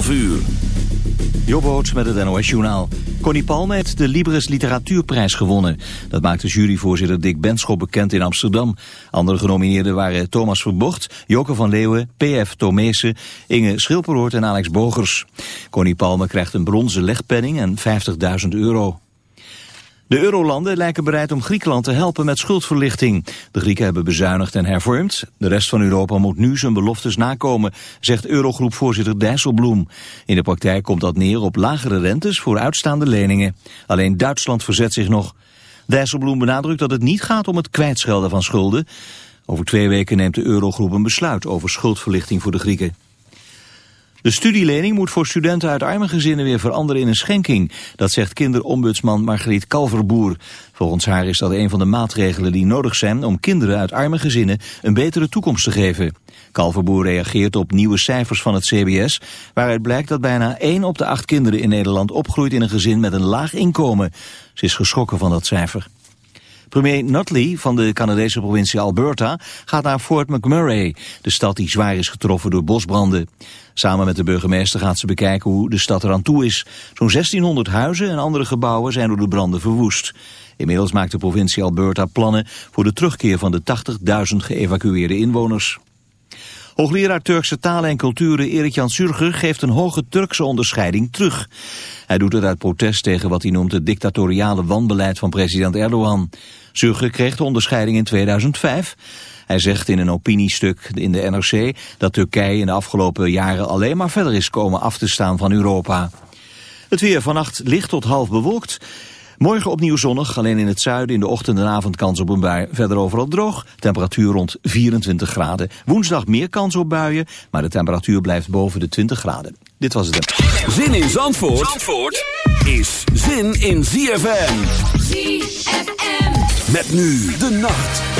12 uur. Jobboot met het NOS-journaal. Connie Palme heeft de Libris Literatuurprijs gewonnen. Dat maakte juryvoorzitter Dick Benschop bekend in Amsterdam. Andere genomineerden waren Thomas Verbocht, Joke van Leeuwen, P.F. Tomeese, Inge Schilperoort en Alex Bogers. Connie Palme krijgt een bronzen legpenning en 50.000 euro. De eurolanden lijken bereid om Griekenland te helpen met schuldverlichting. De Grieken hebben bezuinigd en hervormd. De rest van Europa moet nu zijn beloftes nakomen, zegt Eurogroepvoorzitter Dijsselbloem. In de praktijk komt dat neer op lagere rentes voor uitstaande leningen. Alleen Duitsland verzet zich nog. Dijsselbloem benadrukt dat het niet gaat om het kwijtschelden van schulden. Over twee weken neemt de Eurogroep een besluit over schuldverlichting voor de Grieken. De studielening moet voor studenten uit arme gezinnen weer veranderen in een schenking. Dat zegt kinderombudsman Margriet Kalverboer. Volgens haar is dat een van de maatregelen die nodig zijn om kinderen uit arme gezinnen een betere toekomst te geven. Kalverboer reageert op nieuwe cijfers van het CBS, waaruit blijkt dat bijna 1 op de 8 kinderen in Nederland opgroeit in een gezin met een laag inkomen. Ze is geschrokken van dat cijfer. Premier Nutley van de Canadese provincie Alberta gaat naar Fort McMurray, de stad die zwaar is getroffen door bosbranden. Samen met de burgemeester gaat ze bekijken hoe de stad eraan toe is. Zo'n 1600 huizen en andere gebouwen zijn door de branden verwoest. Inmiddels maakt de provincie Alberta plannen voor de terugkeer van de 80.000 geëvacueerde inwoners. Hoogleraar Turkse talen en culturen Erik-Jan Surger geeft een hoge Turkse onderscheiding terug. Hij doet het uit protest tegen wat hij noemt het dictatoriale wanbeleid van president Erdogan. Surger kreeg de onderscheiding in 2005. Hij zegt in een opiniestuk in de NRC dat Turkije in de afgelopen jaren alleen maar verder is komen af te staan van Europa. Het weer vannacht licht tot half bewolkt. Morgen opnieuw zonnig, alleen in het zuiden in de ochtend en avond kans op een bui. Verder overal droog, temperatuur rond 24 graden. Woensdag meer kans op buien, maar de temperatuur blijft boven de 20 graden. Dit was het. Zin in Zandvoort, Zandvoort is zin in ZFM. ZFM. Met nu de nacht.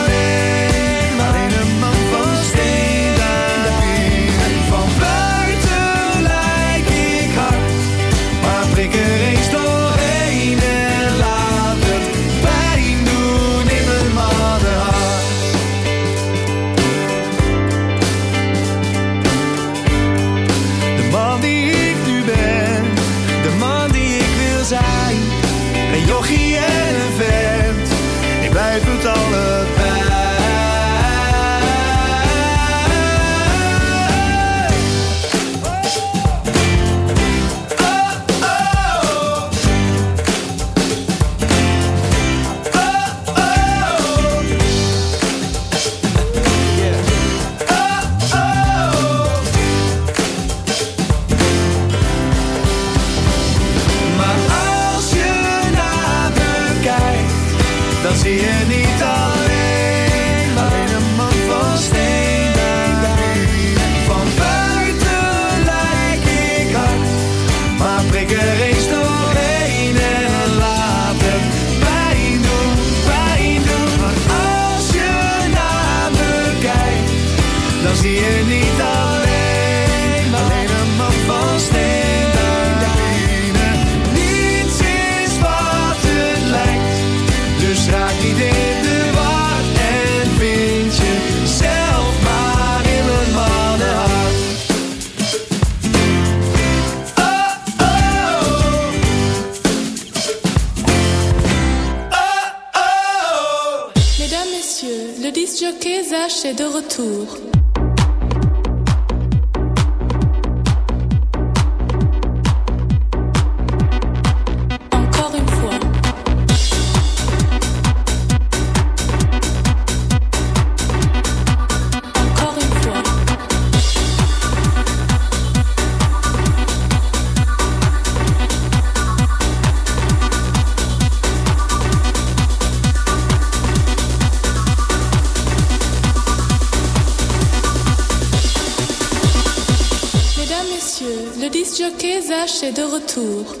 retour.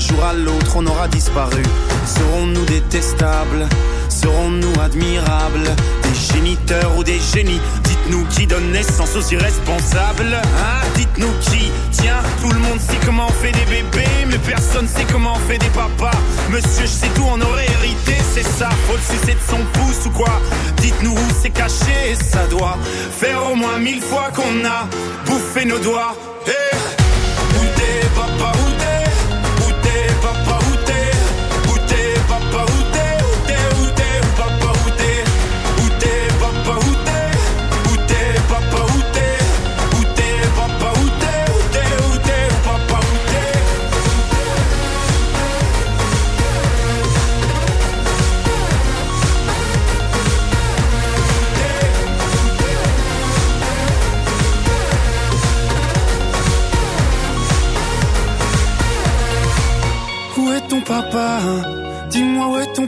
jour à l'autre, on aura disparu. Serons-nous détestables? Serons-nous admirables? Des géniteurs ou des génies? Dites-nous qui donne naissance aux irresponsables Hein? Dites-nous qui Tiens, tout le monde sait comment on fait des bébés Mais personne sait comment on fait des papas. Monsieur, je sais tout, on aurait hérité, c'est ça. Faut le sucer de son pouce ou quoi? Dites-nous où c'est caché, ça doit Faire au moins mille fois qu'on a bouffé nos doigts. Eh Où t'es, papa,